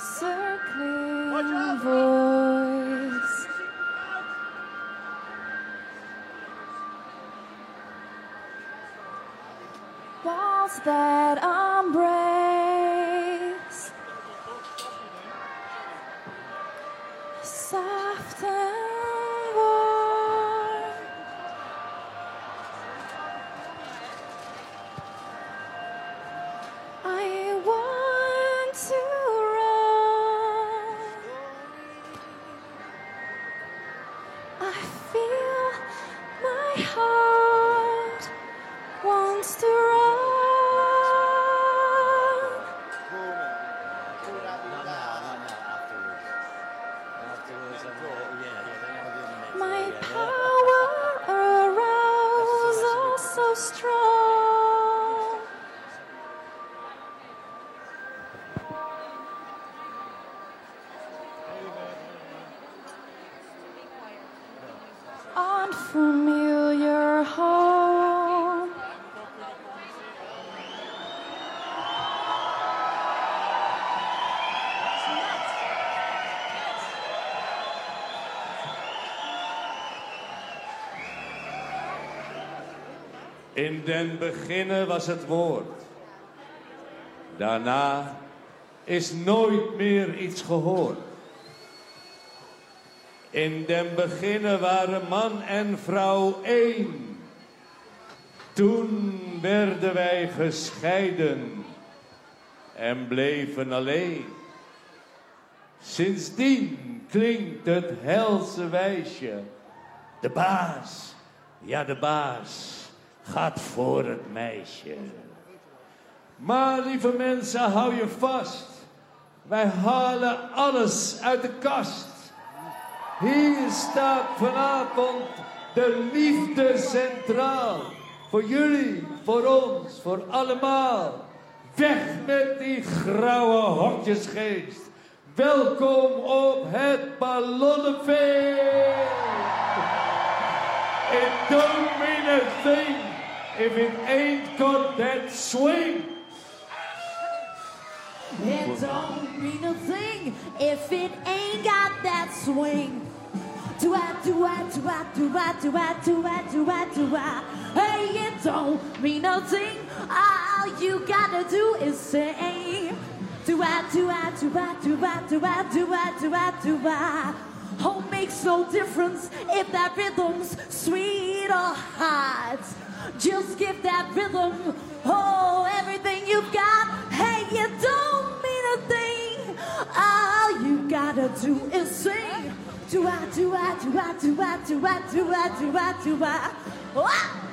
circling voice. Walls that embrace, In den beginnen was het woord. Daarna is nooit meer iets gehoord. In den beginnen waren man en vrouw één. Toen werden wij gescheiden en bleven alleen. Sindsdien klinkt het helse wijsje. De baas, ja de baas, gaat voor het meisje. Maar lieve mensen, hou je vast. Wij halen alles uit de kast. Hier staat vanavond de liefde centraal. Voor jullie, voor ons, voor allemaal. Weg met die grauwe hokjesgeest. Welkom op het ballonnenfeest. It don't mean a if it ain't got that swing. It don't mean a thing if it ain't got that swing. Do I do I do I do I do I do I do I do I Hey, it don't mean a thing. All you gotta do is say. Do I do I do I do I do I do I do I do I Oh, makes no difference if that rhythm's sweet or hot. Just give that rhythm, oh, everything you've got. Hey, you don't mean a thing. All you gotta do is sing. Do I, do I, do I, do I, do I, do I, do I, do I. Wah!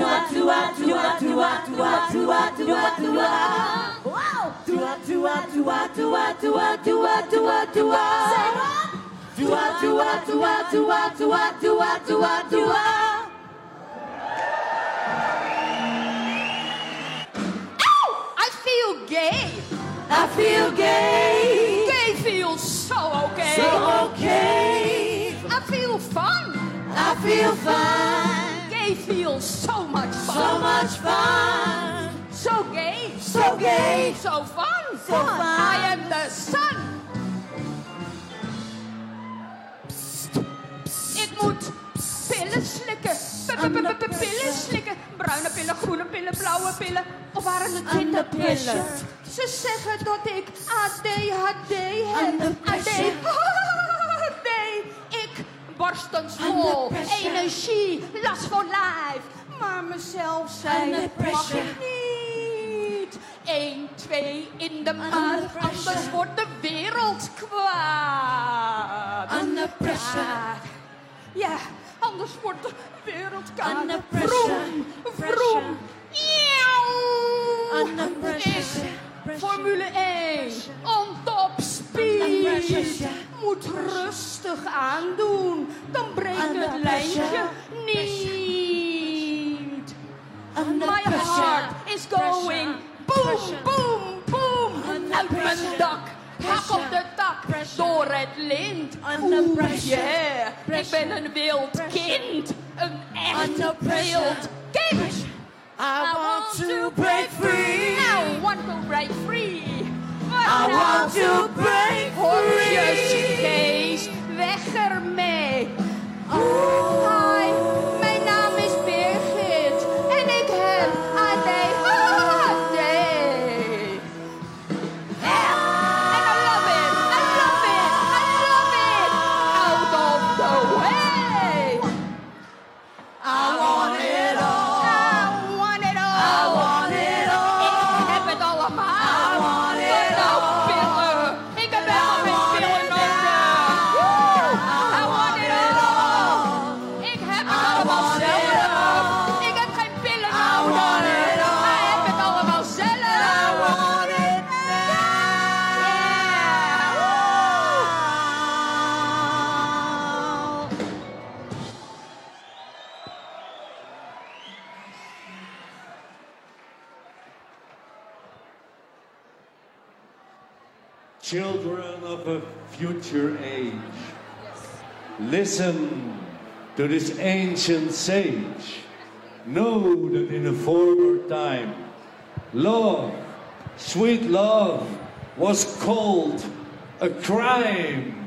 I. Wow. Say what? Feel gay. I feel gay. Gay feels so okay. So okay. I feel fun. I feel fine. Gay feels so much fun. So much fun. So gay. So gay. So fun. So fun. I am the sun. Ik moet pillen slikken. Pillen slikken. Bruine pillen, groene pillen, blauwe pillen. Of waren het witte Under pillen? pressure. Ze zeggen dat ik ADHD heb. ADHD. Under pressure. Energie. Last voor lijf. Maar mezelf zijn Under mag pressure. ik niet. 1, 2 in de maand. Anders wordt de wereld kwaad. Under pressure. Ja, anders wordt de wereld kwaad. Under pressure. Vroom, vroom. Under pressure. Formule 1 on top Moet rustig aandoen. Dan breekt het lijntje niet. My heart is going boom, boom, boom. Uit mijn dak. Hak op de tak, door het lint. Oeh, yeah. Ik ben een wild kind. Een echt wild kind. I want to break free. I want to break free. I want to break Hopjes, Kees, weg ermee. Oh. Listen to this ancient sage. Know that in a former time, love, sweet love, was called a crime.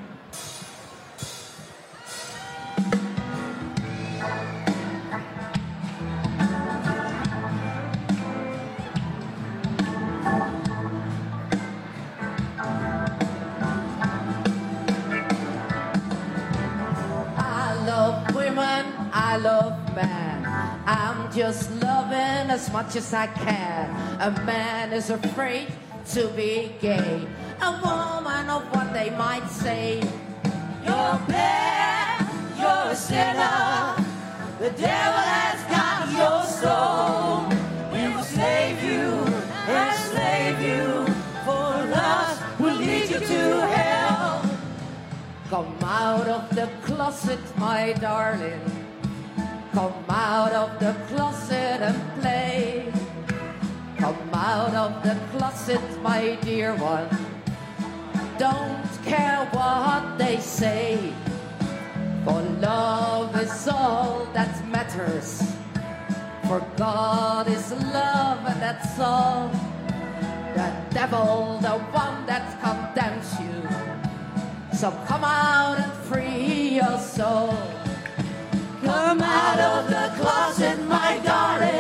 As much as I can. A man is afraid to be gay. A woman of what they might say. You're bad, you're a sinner. The devil has got your soul. We will save you, enslave you. For lust will lead you to hell. Come out of the closet, my darling. Come out of the closet and play. Come out of the closet, my dear one. Don't care what they say. For love is all that matters. For God is love, and that's all. The devil, the one that condemns you. So come out and free your soul. Come out of the closet, my darling.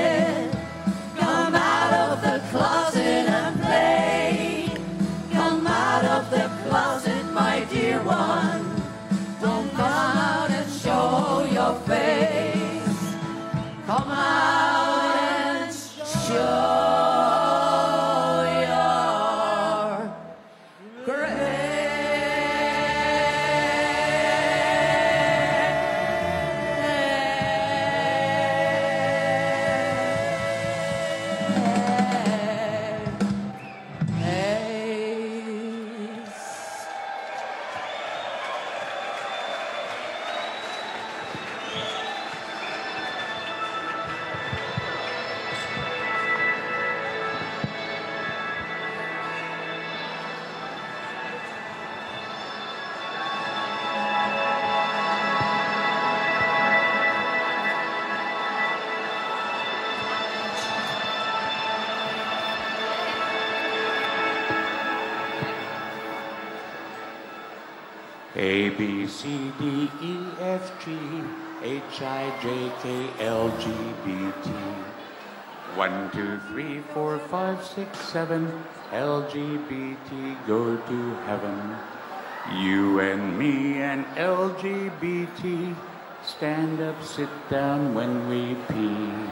A B C D E F G H I J K L G B T. One, two, three, four, five, six, seven. LGBT go to heaven. You and me and LGBT stand up, sit down when we pee.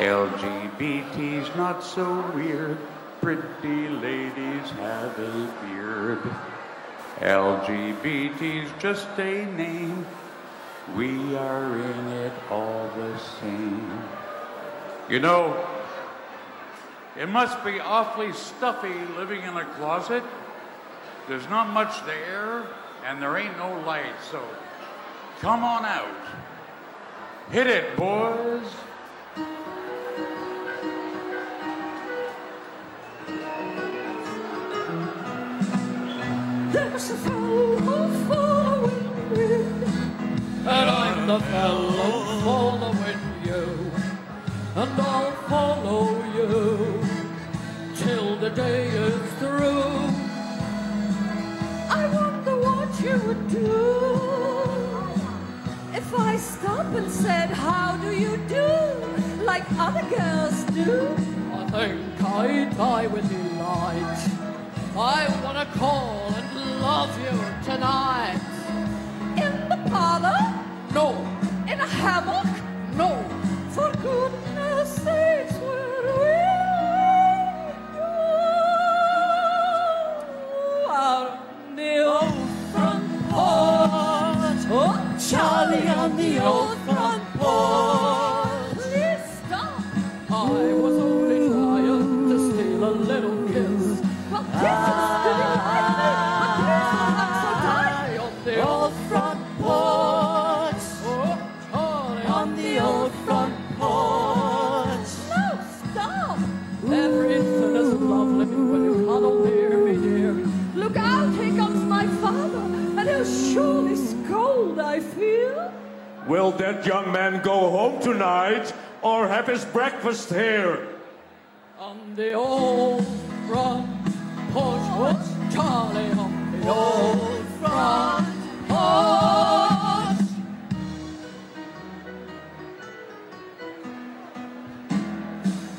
LGBT's not so weird. Pretty ladies have a beard. LGBT's just a name. We are in it all the same. You know, it must be awfully stuffy living in a closet. There's not much there. and there ain't no light, so come on out. Hit it, boys. There's a fellow following you, and I'm the fellow following you, and I'll follow you till the day is through. I wonder what you would do if I stop and said, How do you do? like other girls do. I think I'd die with delight. I wanna call love you tonight. In the parlor? No. In a hammock? No. For goodness sakes, where will you? On the old oh, front porch. Oh, Charlie on the old Will that young man go home tonight or have his breakfast here? On the old front porch, what's Charlie on the old front porch?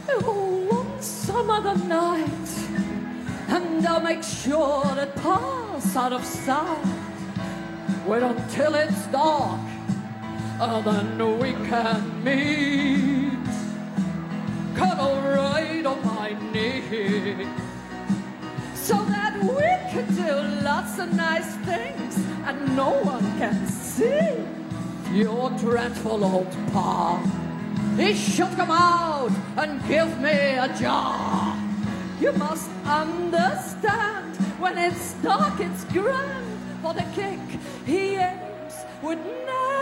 Oh, one some other night, and I'll make sure that pass out of sight. Wait until it's dark, and then we can meet cuddle right on my knee. So that we can do lots of nice things and no one can see. Your dreadful old pa, he should come out and give me a jar. You must understand when it's dark, it's grand. For the kick he aims would never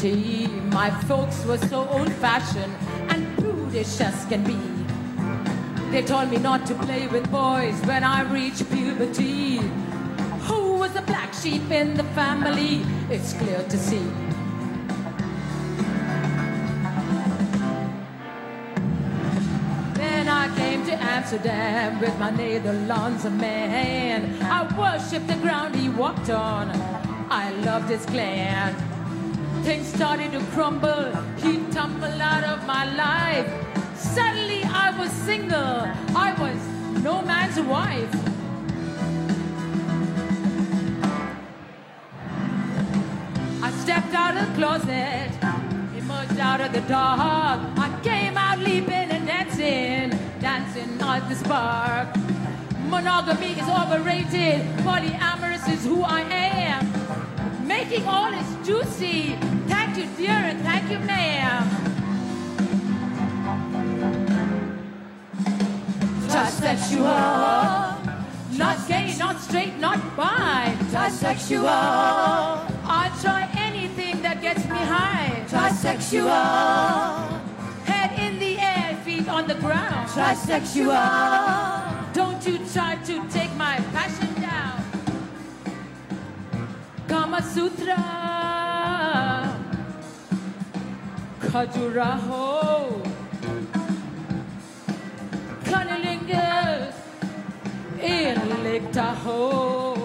community. My folks were so old fashioned and prudish as can be. They told me not to play with boys when I reached puberty. Who was the black sheep in the family? It's clear to see. Then I came to Amsterdam with my Netherlands man. I worshipped the ground he walked on. I loved his clan. Things started to crumble. He tumbled out of my life. Suddenly I was single. I was no man's wife. I stepped out of the closet, emerged out of the dark. I came out leaping and dancing, dancing on the spark. Monogamy is overrated, polyamorous is who I am. Making all is juicy. Thank you, dear, and thank you, ma'am. Trisexual. Not gay, not straight, not bi. Trisexual. I try anything that gets me high. Trisexual. Head in the air, feet on the ground. Trisexual. Don't you try to take my passion. Kama Sutra, Cunnilingus in Lake Tahoe.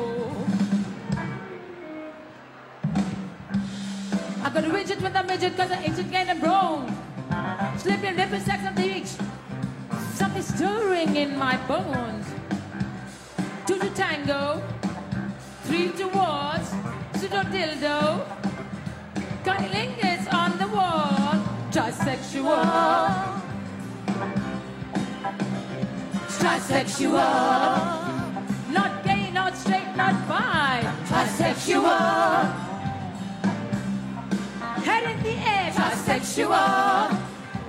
I got a widget with a midget cause I ancient gain and bone. Slipping lipping sex on the beach. Something stirring in my bones. To tango, three towards, pseudo dildo. is on the wall, trisexual. Trisexual. Not gay, not straight, not bi. Trisexual. Head in the air, trisexual.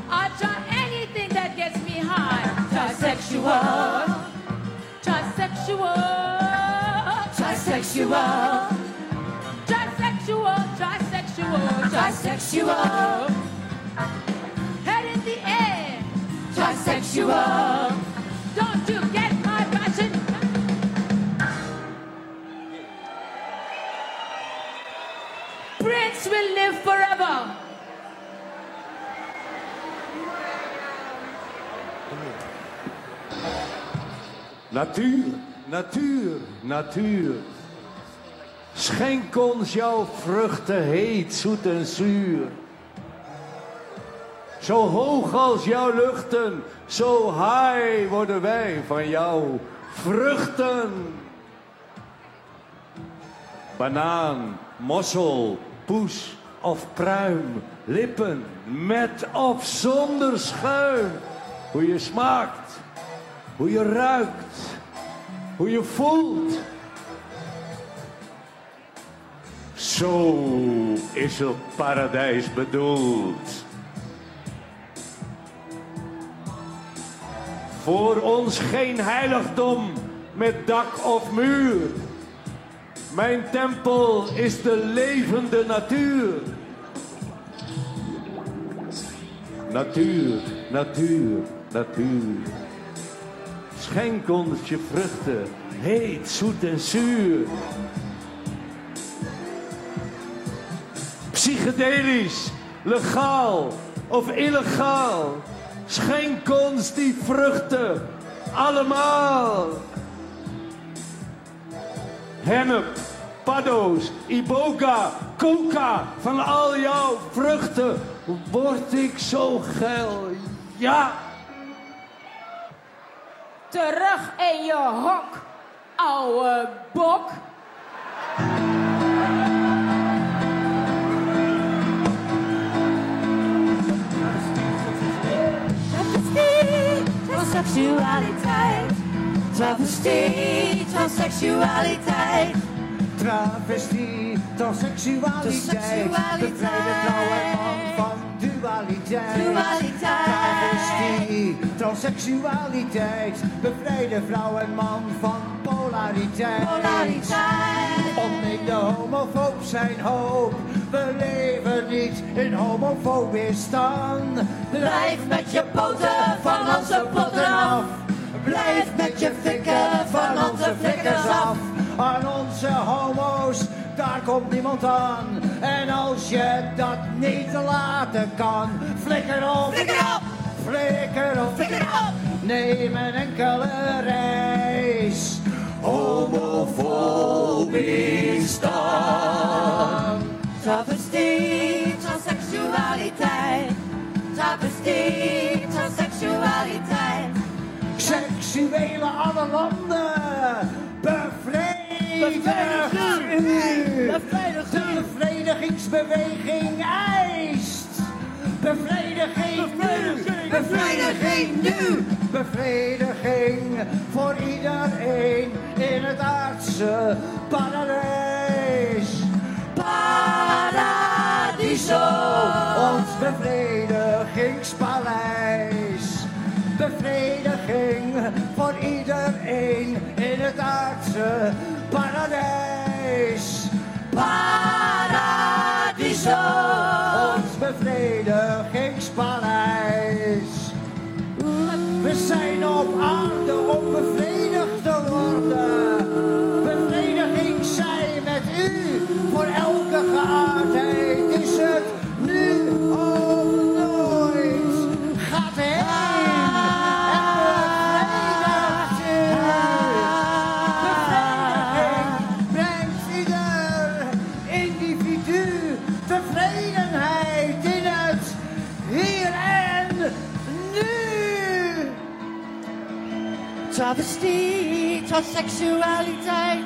I'll try anything that gets me high. Trisexual. Trisexual. Trisexual. Trisexual. Trisexual. Trisexual. Head in the air. Trisexual. Don't you get my passion? Prince will live forever. Natuur, natuur, natuur. Schenk ons jouw vruchten heet, zoet en zuur. Zo hoog als jouw luchten, zo high worden wij van jouw vruchten. Banaan, mossel, poes of pruim, lippen met of zonder schuim. Hoe je smaakt, hoe je ruikt, hoe je voelt. Zo is het paradijs bedoeld. Voor ons geen heiligdom met dak of muur. Mijn tempel is de levende natuur. Natuur, natuur, natuur. Schenk ons je vruchten, heet, zoet en zuur. Psychedelisch, legaal of illegaal. Schenk ons die vruchten, allemaal. Hennep, paddo's, iboga, coca, van al jouw vruchten word ik zo geil. Ja, Terug in je hok, ouwe bok. seksualiteit. Travestie, transseksualiteit. Travestie, transseksualiteit. seksualiteit dualiteit. Dualiteit. Travestie, transseksualiteit. Vrouw en man van polariteit. Polariteit. Ontneem de homofoob zijn hoop. We leven niet in homofobisch stand. Blijf met je poten van onze potten af. Blijf met je fikken van onze flikkers af. Aan onze homo's, daar komt niemand aan. En als je dat niet laten kan, flikker op. Flikker op. Flikker op. Flikker op. Neem een enkele reis. Homofobisch staan. Travestie, transseksualiteit. Travestie, transseksualiteit. Seksuele alle landen. Bevrediging. Bevrediging. De bevredigingsbeweging eist. Bevrediging nu. Bevrediging nu. Bevrediging voor iedereen in het aardse paradijs. Paradiso. Ons bevredigingspaleis. Bevrediging voor iedereen in het aardse paradijs. Paradiso. Ons bevredigingspaleis. We zijn op aarde om bevredigd te worden. Travestie, transseksualiteit.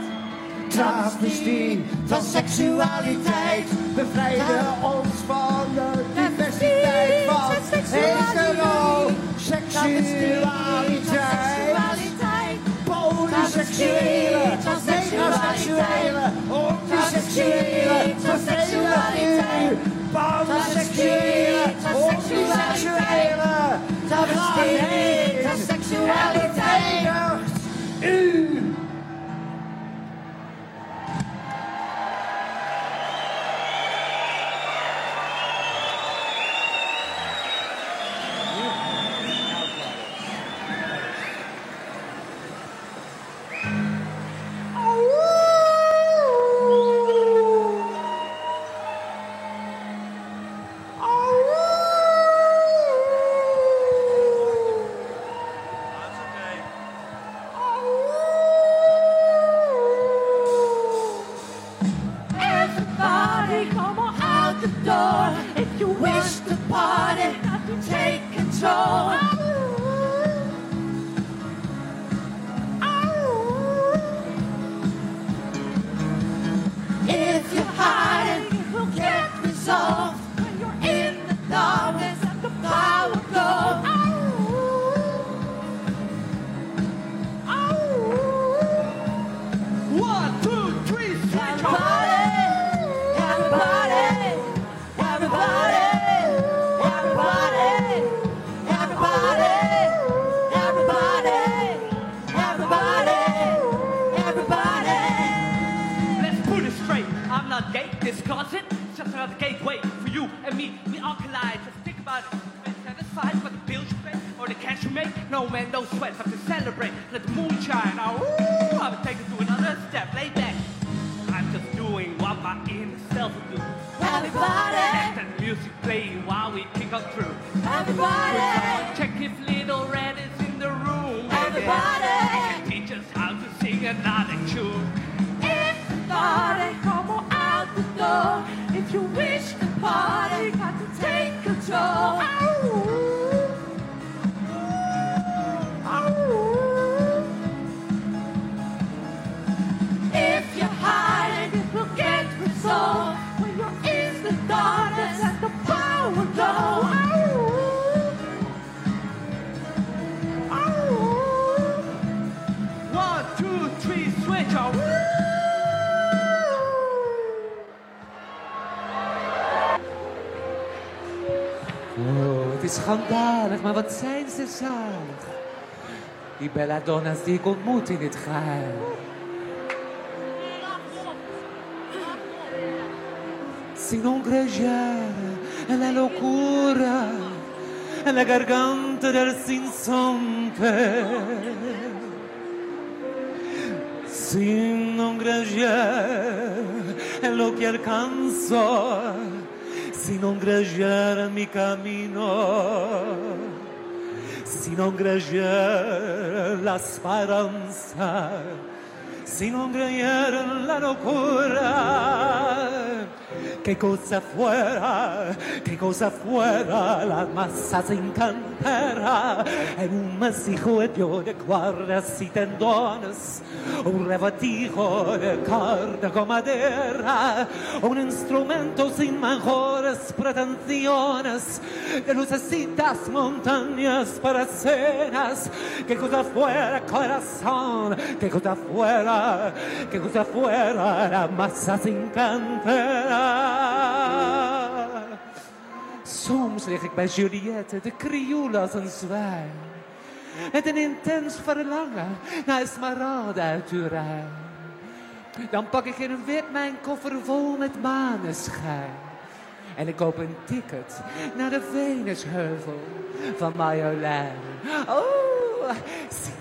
Travestie, transseksualiteit. Bevrijden ons van de diversiteit van heteroseksualiteit. Polyseksuele, transseksuele, homoseksuele, transseksualiteit. Panseksuele, homoseksuele, travestie. U. Everybody wat zijn ze zalig. Die belladonna's die ik ontmoet in dit geheim. Sinon grejera, ela loucura, ela garganta del sinsompe. Sinon grejera, é lo que alcanço. se não graggiare mi camino. Si non greggiare la speranza, si non greggiare la locura. Que cosa fuera, que cosa fuera, la masa se encantera en un masijo de cuerdas y tendones, un rebatijo de carne con madera, un instrumento sin mejores pretensiones, que lucecitas montañas para cenas, que cosa fuera corazón, que cosa fuera, que cosa fuera, la masa se encantera. Soms lig ik bij Juliette, de krioel als een zwijn. En een intens verlangen naar Esmeralda uit Turijn. Dan pak ik in een wip mijn koffer vol met maneschijn. En ik koop een ticket naar de Venusheuvel van Marjolein. Oh, si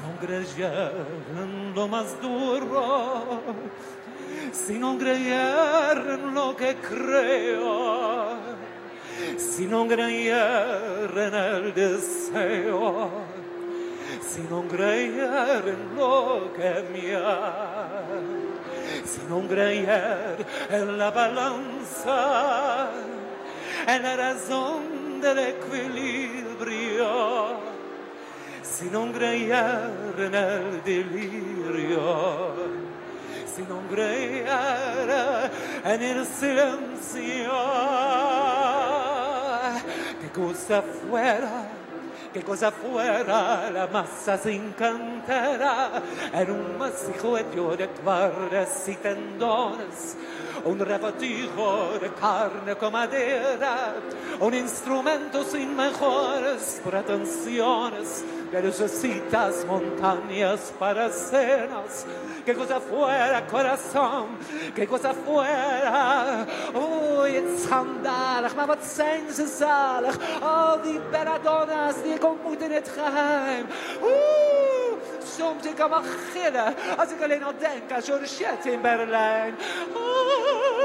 lo más duro, si non creyera en lo que creo, si non creyera en el deseo, si non creyera en lo que mía, si non creyera en la balanza, en la razón del equilibrio, si non creyera en el delirio si non greiare nel silenzio, che cosa fuera que cosa fuera la masa se encantará en un masijo de guardas y tendones, un rebatijo de carne con madera, un instrumento sin mejores pretensiones, que necesitas montañas para escenas. Que cosa fuera, corazón, que cosa fuera. Oei, het schandalig, maar wat zijn ze zalig. Al oh, die belladonna's die ik ontmoet in het geheim. Oeh, soms ik kan wel gillen als ik alleen al denk aan Georgette in Berlijn. Hallo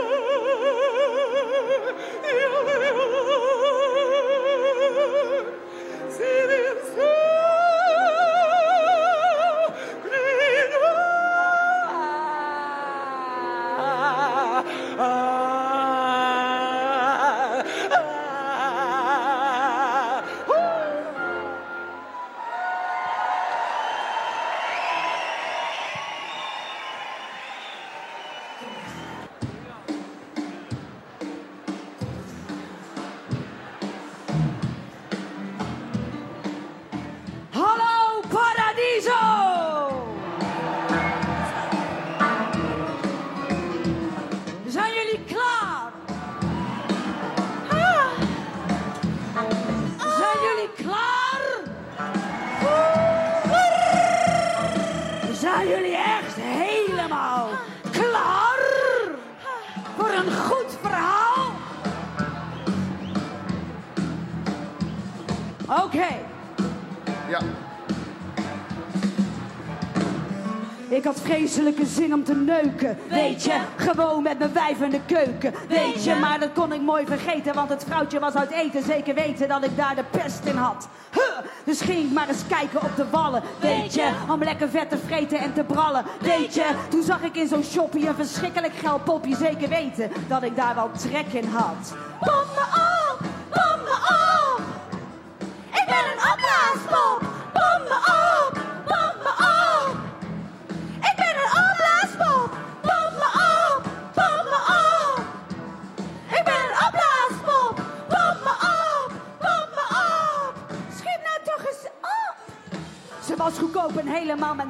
vreselijke zin om te neuken. Weet je, gewoon met mijn wijf in de keuken. Weet je, maar dat kon ik mooi vergeten. Want het vrouwtje was uit eten. Zeker weten dat ik daar de pest in had. Huh, dus ging ik maar eens kijken op de wallen. Weet je, om lekker vet te vreten en te brallen. Weet je, toen zag ik in zo'n shoppie een verschrikkelijk geil popje. Zeker weten dat ik daar wel trek in had.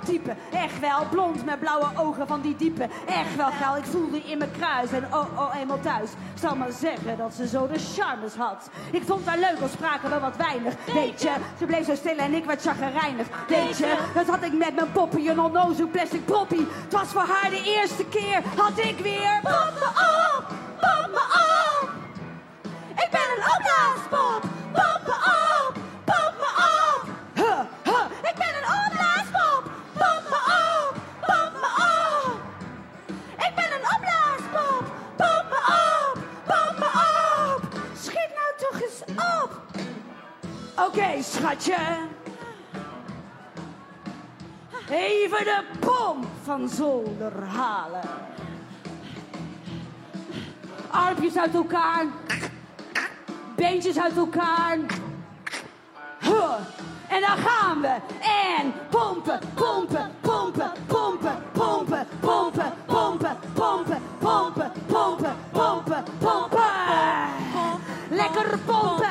Type. Echt wel, blond met blauwe ogen van die diepe. Echt wel geil, ik voelde in mijn kruis en oh oh eenmaal thuis. Zal maar zeggen dat ze zo de charmes had. Ik vond haar leuk, al spraken we wat weinig. Weet je, ze bleef zo stil en ik werd chagrijnig. Weet je, dat had ik met mijn poppie, een onnozel plastic poppie. Het was voor haar de eerste keer, had ik weer... Pop me op, pop me op. Ik ben een opblaaspop. Oké, schatje. Even de pomp van zolder halen. Armpjes uit elkaar. Beentjes uit elkaar. En dan gaan we. En pompen, pompen, pompen, pompen, pompen, pompen, pompen, pompen, pompen, pompen, pompen, pompen. Lekker pompen,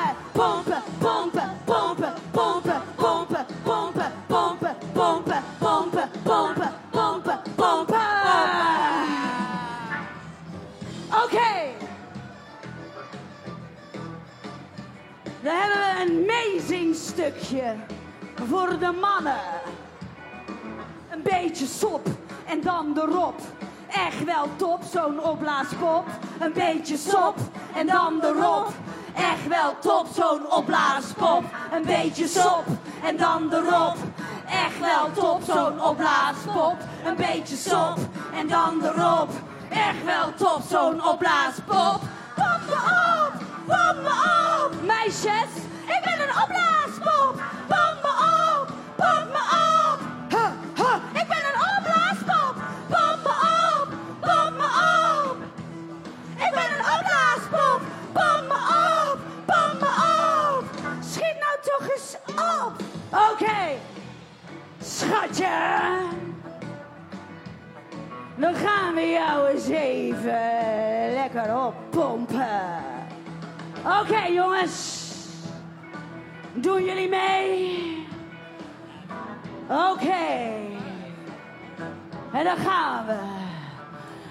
Dan hebben we een amazing stukje voor de mannen. Een beetje sop en dan erop. Echt wel top, zo'n opblaaspop. Een beetje sop en dan erop. Echt wel top, zo'n opblaaspop. Een beetje sop en dan erop. Echt wel top, zo'n opblaaspop. Een beetje sop en dan erop. Echt wel top, zo'n opblaaspop. Pop me op, pop me op. Meisjes, ik ben een opblaaspop. Pop me op, pop me op. Huh, huh, ik ben een opblaaspop. Pop me op, pop me op. Ik ben een opblaaspop. Pop me op, pop me op. Schiet nou toch eens op. Oké, Schatje, dan gaan we jou eens even lekker oppompen. Oké jongens, doen jullie mee? Oké, en dan gaan we.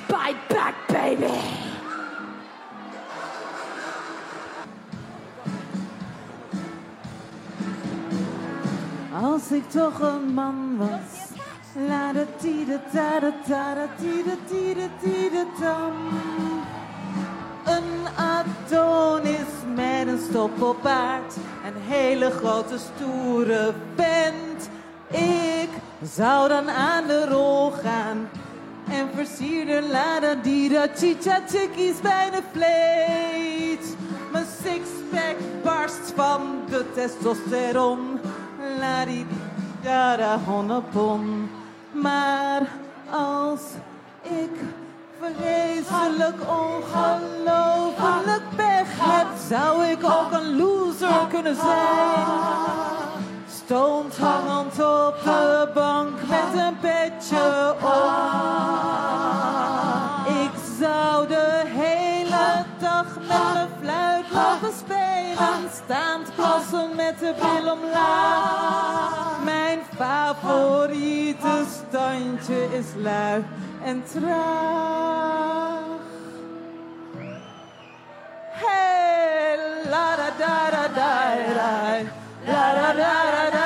Bite back, baby. Als ik toch een man was. La da ti da da da da da ti da ti da ti da tam. Een Adonis met een stoppelbaard. Een hele grote stoere vent. Ik zou dan aan de rol gaan. En versierde la da di da chicha chickies bij de vleet. Mijn sixpack barst van de testosteron. La di da da honnepon. Maar als ik vreselijk ongelooflijk pech heb, zou ik ook een loser kunnen zijn. Stoned hangend op de bank met een petje op. Ik zou de hele dag met mijn fluit lopen spelen. Staand plassen met de bril omlaag. Mijn favoriete standje is lui en traag. Hey, la da da da da da. la la la la la.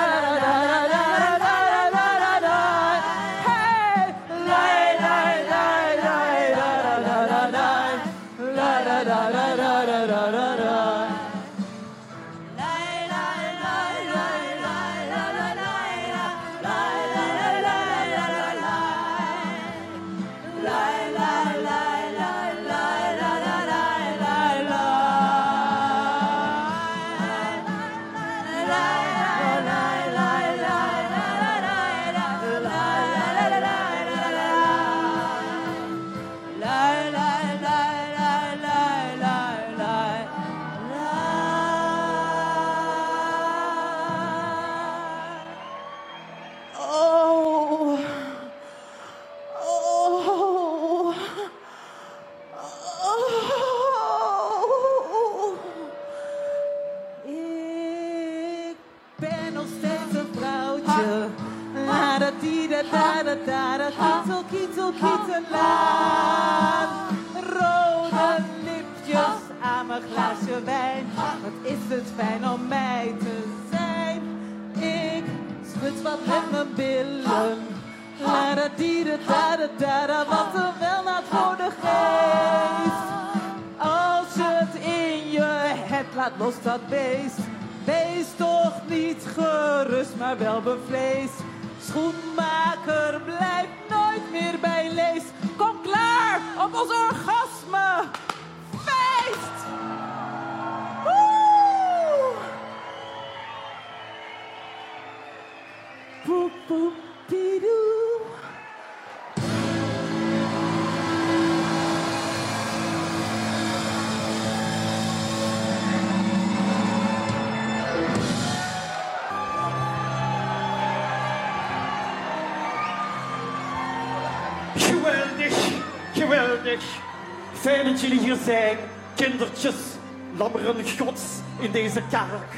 Deze kerk,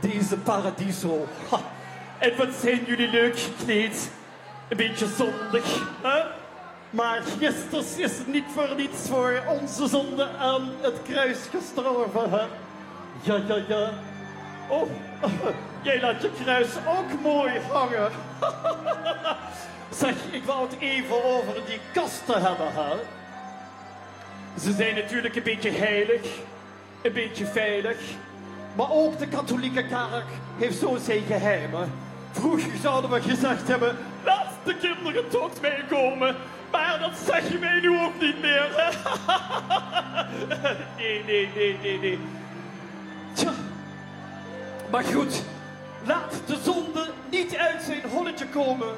deze paradiso. Ha. En wat zijn jullie leuk gekleed? Een beetje zondig, hè? Maar Christus is niet voor niets voor onze zonde aan het kruis gestorven, hè? Ja, ja, ja. Oh, jij laat je kruis ook mooi hangen. Zeg, ik wou het even over die kasten hebben, hè? Ze zijn natuurlijk een beetje heilig, een beetje veilig. Maar ook de katholieke kerk heeft zo zijn geheimen. Vroeger zouden we gezegd hebben, laat de kinderen tot mij komen. Maar dat zeg je mij nu ook niet meer. nee, nee, nee, nee, nee. Tja. Maar goed, laat de zonde niet uit zijn holletje komen.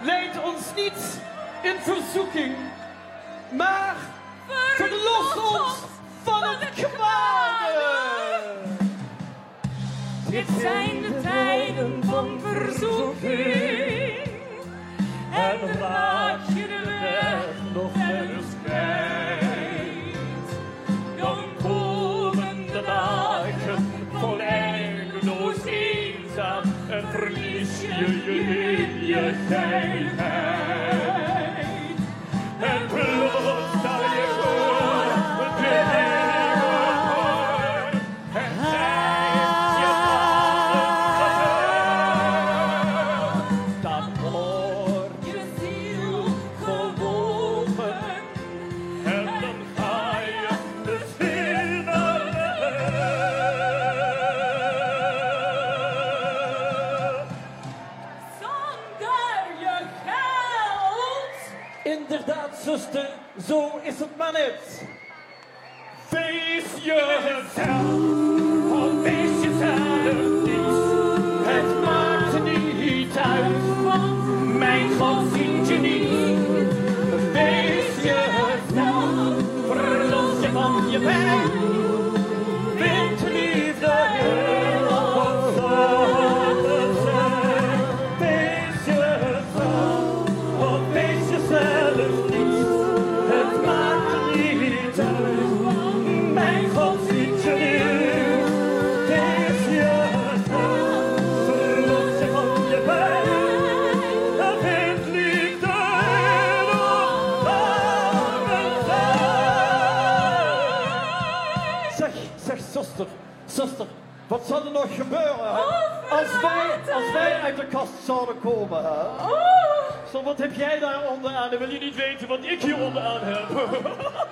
Leid ons niet in verzoeking, maar verlos ons van het kwade. Dit zijn de tijden van verzoeking. En raak je de weg nog eens kwijt. Dan komen de dagen vol eindeloos eenzaam. En verlies je je in je geilheid. Het maakt niet uit, want mijn God ziet je niet. Komen? Hè? Zo, wat heb jij daar onderaan? Dan wil je niet weten wat ik hier onderaan heb.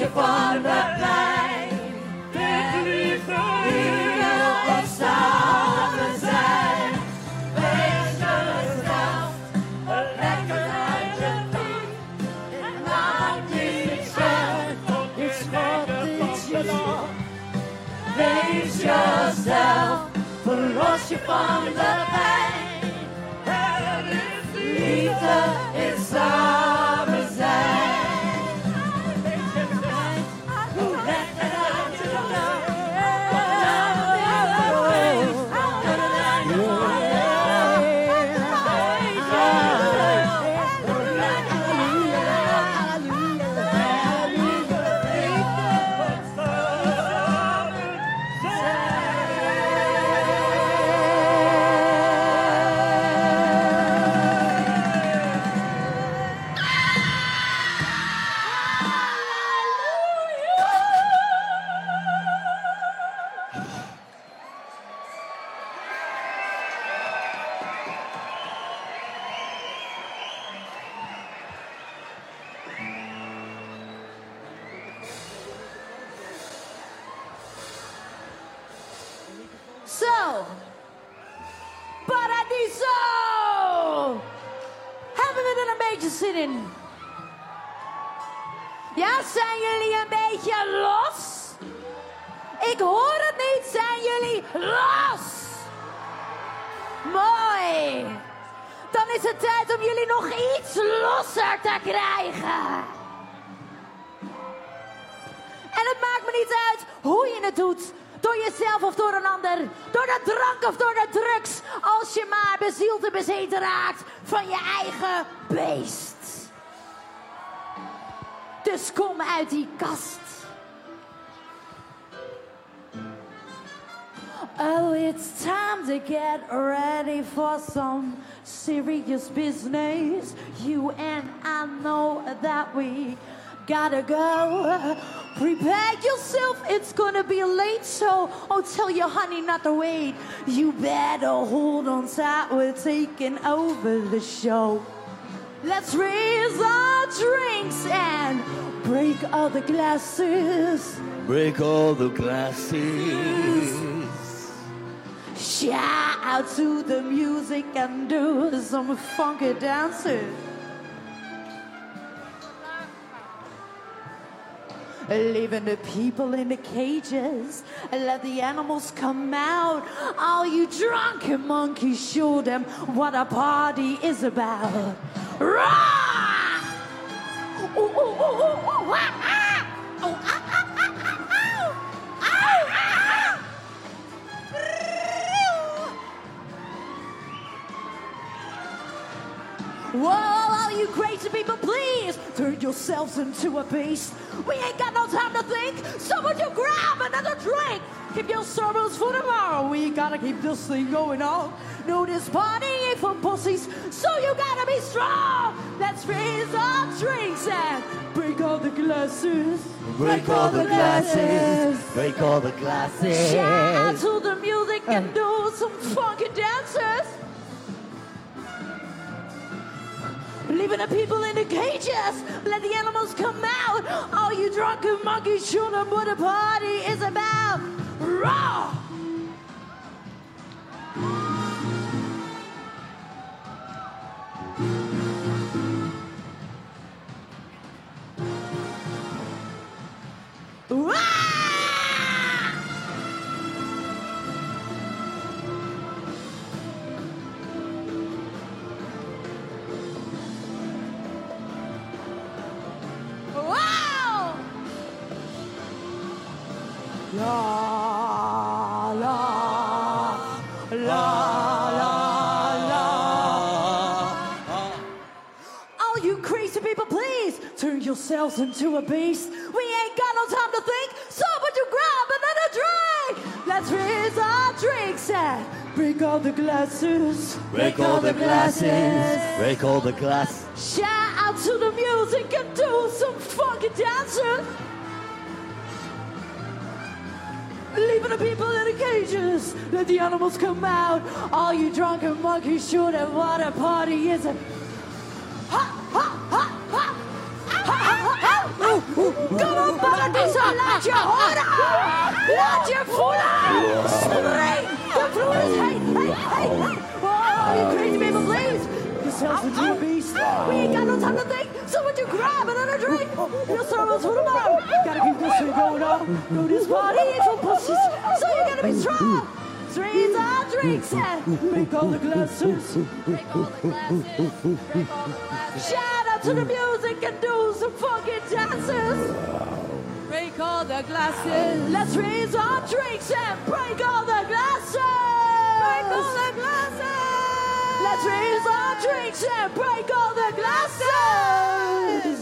je van de pijn. Dit liefde of samen zijn. Wees jezelf, lekker uit je dak. Het maakt niets uit, it's what it's you. Wees jezelf, verlos je van de pijn. Liefde is samen beetje zin in? Ja, zijn jullie een beetje los? Ik hoor het niet. Zijn jullie los? Mooi. Dan is het tijd om jullie nog iets losser te krijgen. En het maakt me niet uit hoe je het doet. Door jezelf of door een ander. Door de drank of door de drugs. Als je maar bezield en bezeten raakt van je eigen beest. Dus kom uit die kast. Oh, it's time to get ready for some serious business. You and I know that we gotta go. Prepare yourself, it's gonna be late, so I'll tell your honey not to wait. You better hold on tight, we're taking over the show. Let's raise our drinks and break all the glasses. Break all the glasses. Shout out to the music and do some funky dancing. Leaving the people in the cages, let the animals come out. All you drunken monkeys, show them what a party is about. Whoa, all you crazy people, please turn yourselves into a beast. We ain't got no time to think, so would you grab another drink? Keep your sorrows for tomorrow. We gotta keep this thing going on. No, this party ain't for pussies, so you gotta be strong. Let's raise our drinks and break all the glasses. Break all the glasses. Break all the glasses. Shout to the music and do some funky dances. Leaving the people in the cages. Let the animals come out. All you drunken monkeys, them what a party is about. Raw! Yourselves into a beast. We ain't got no time to think, so would you grab another drink? Let's raise our drinks and break all the glasses. Break all the glasses. Break all the glass. Shout out to the music and do some funky dancing. Leaving the people in the cages, let the animals come out. All you drunken monkeys, shoot at what a party is. Ha, Laat je voelen! Spring! De vloer is heet, heet, heet! Oh, you crazy people, please! Yourselves into a beast! Oh, oh. We ain't got no time to think, so would you grab another drink? Your sorrows for tomorrow! Gotta keep this thing going on! No, this party ain't for pussies, so you gotta be strong! Raise our drinks and break all the glasses! Break all the glasses! Shout out to the music and do some funky dances! Break all the glasses. Let's raise our drinks and break all the glasses! Break all the glasses. Let's raise our drinks and break all the glasses!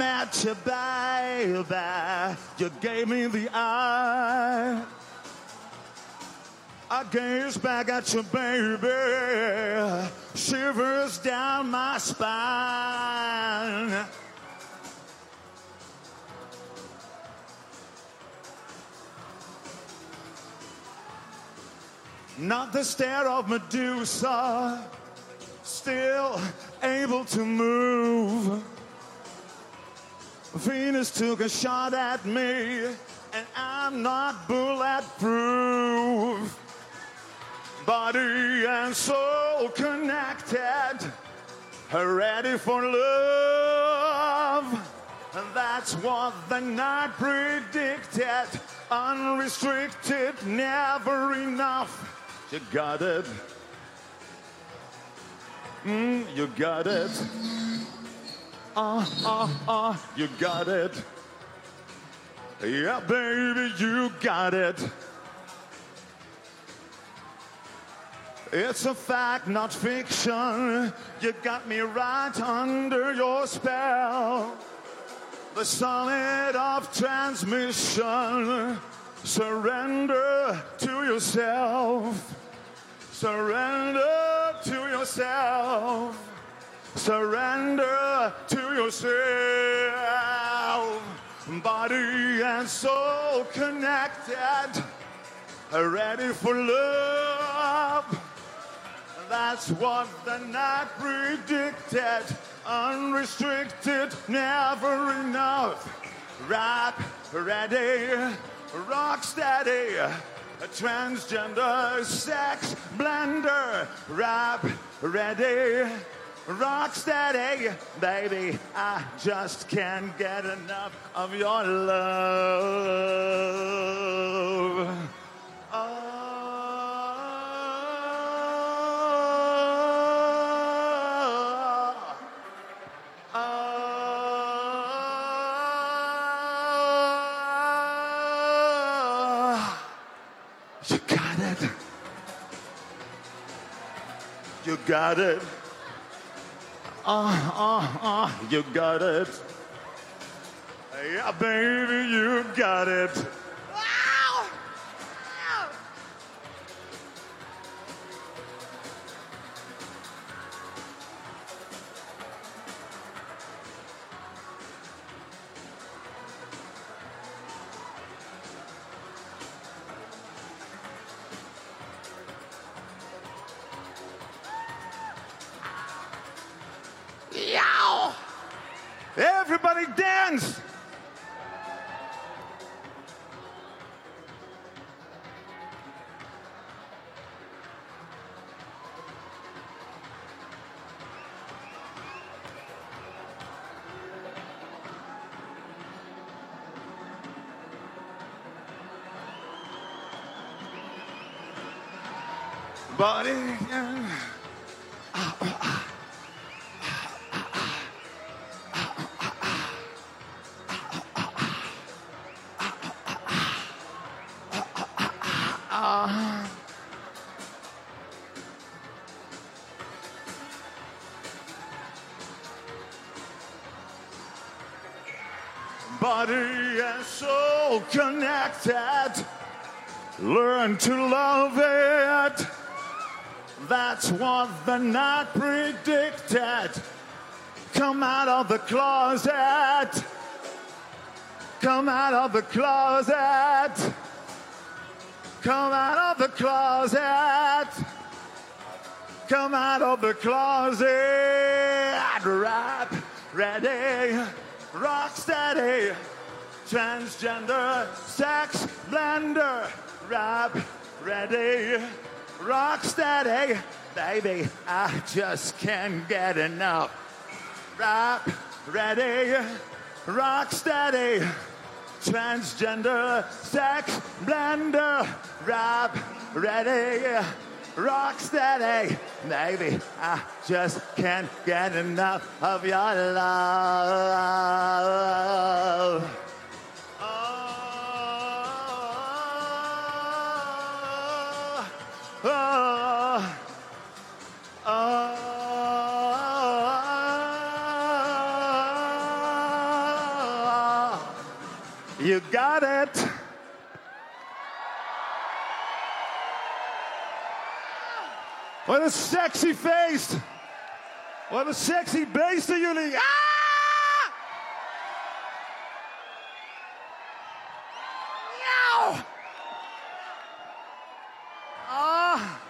Met you, baby, you gave me the eye. I gaze back at you, baby, shivers down my spine. Not the stare of Medusa, still able to move. Venus took a shot at me, and I'm not bulletproof. Body and soul connected, ready for love. And that's what the night predicted. Unrestricted, never enough. You got it. Mm, you got it. Ah, ah, ah, you got it. Yeah, baby, you got it. It's a fact, not fiction. You got me right under your spell. The solid of transmission. Surrender to yourself. Surrender to yourself. Surrender to yourself. Body and soul connected. Ready for love. That's what the night predicted. Unrestricted, never enough. Rap ready, rock steady. A transgender sex blender. Rap ready, rock steady. Baby, I just can't get enough of your love. Oh, oh, oh. You got it. You got it. Uh, ah, ah, you got it. Yeah, baby, you got it. Body. Body and soul connected. Learn to love it. That's what the night predicted. Come out of the closet. Come out of the closet. Come out of the closet. Come out of the closet. Rap, ready, rock steady. Transgender, sex blender. Rap, ready, rock steady. Baby, I just can't get enough. Rap, ready, rock steady. Transgender, sex blender, rap, ready, rock steady. Baby, I just can't get enough of your love. You got it. Wat a sexy face. Wat a sexy beesten jullie. Ah! Miauw. Ah.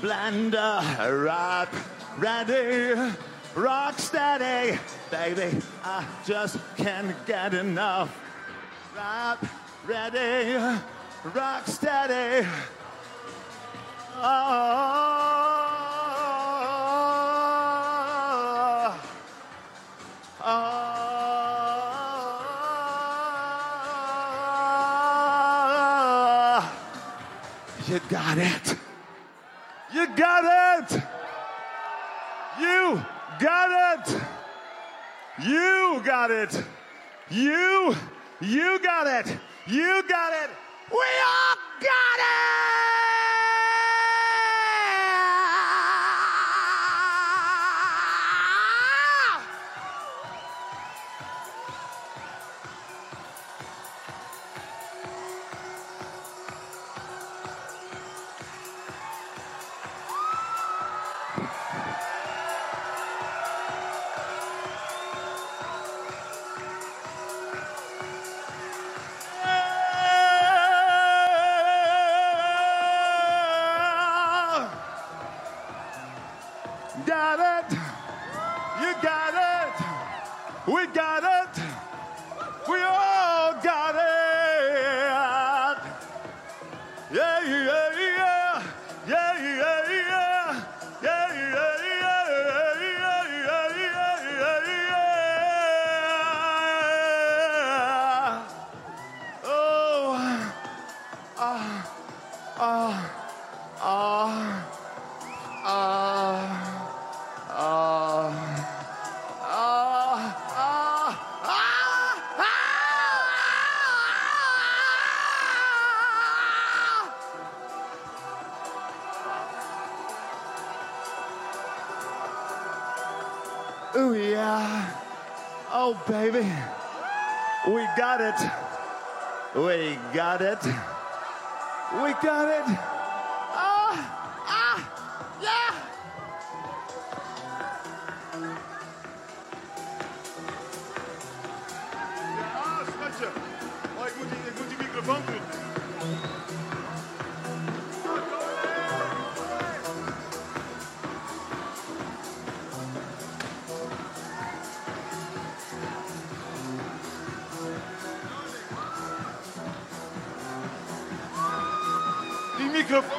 Blender, rap, ready, rock steady. Baby, I just can't get enough. Rap, ready, rock steady. Ah. Ah. You got it. You got it. You got it. You got it. You, you got it. You got it. We all got it. Got it. You got it. We got it. We all got it. We got it. We got it. Ah. Ah. Yeah. Ik moet die, ik moet die microfoon doen. Die